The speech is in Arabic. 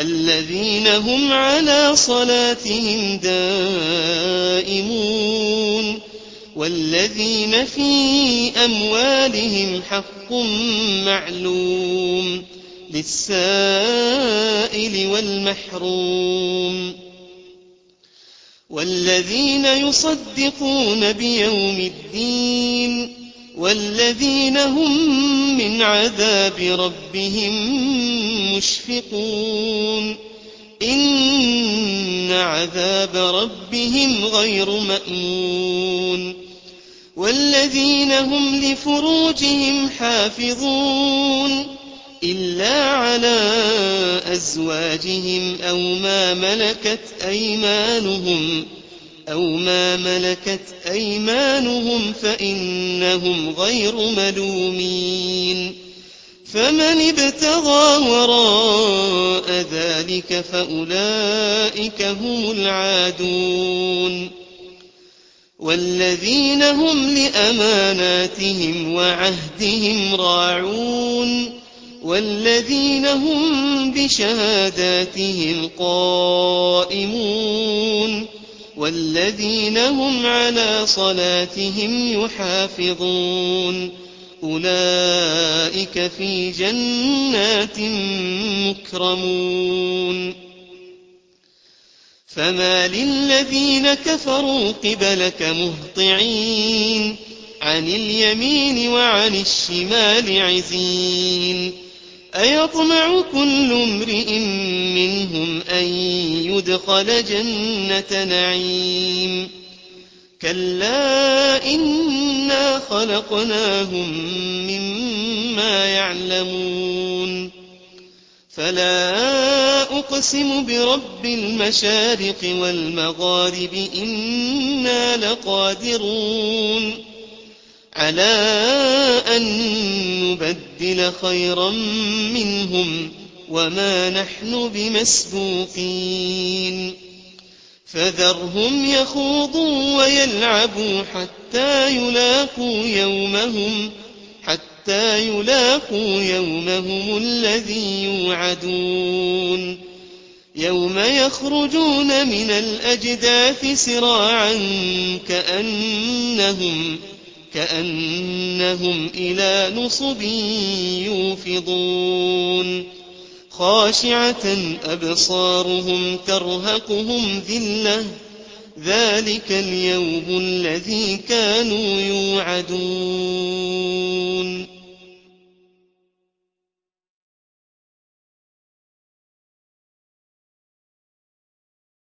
الذين هم على صلاتهم دائمون والذين في أموالهم حق معلوم للسائل والمحروم والذين يصدقون بيوم الدين والذين هم من عذاب ربهم مشفقون. إن عذاب ربهم غير مأمون. والذين هم لفروجهم حافظون. إلا على أزواجهم أو ما ملكت أيمانهم. أو ما ملكت أيمانهم فإنهم غير ملومين فمن ابتغى وراء ذلك فأولئك هم العادون والذين هم لأماناتهم وعهدهم راعون والذين هم بشهاداتهم قائمون والذين هم على صلاتهم يحافظون. أولئك في جنات مكرمون. فما للذين كفروا قبلك مهطعين. عن اليمين وعن الشمال عزين. أيطمع كل امرئ منهم أن يدخل جنة نعيم كلا إنا خلقناهم مما يعلمون فلا أقسم برب المشارق والمغارب إنا لقادرون على أن نبدل خيرا منهم وما نحن بمسبوقين. فذرهم يخوضوا ويلعبوا حتى يلاقوا يومهم حتى يلاقوا يومهم الذي يوعدون. يوم يخرجون من الأجداث سراعا كأنهم كأنهم إلى نصب يوفضون. خاشعة أبصارهم ترهقهم ذلة. ذلك اليوم الذي كانوا يوعدون.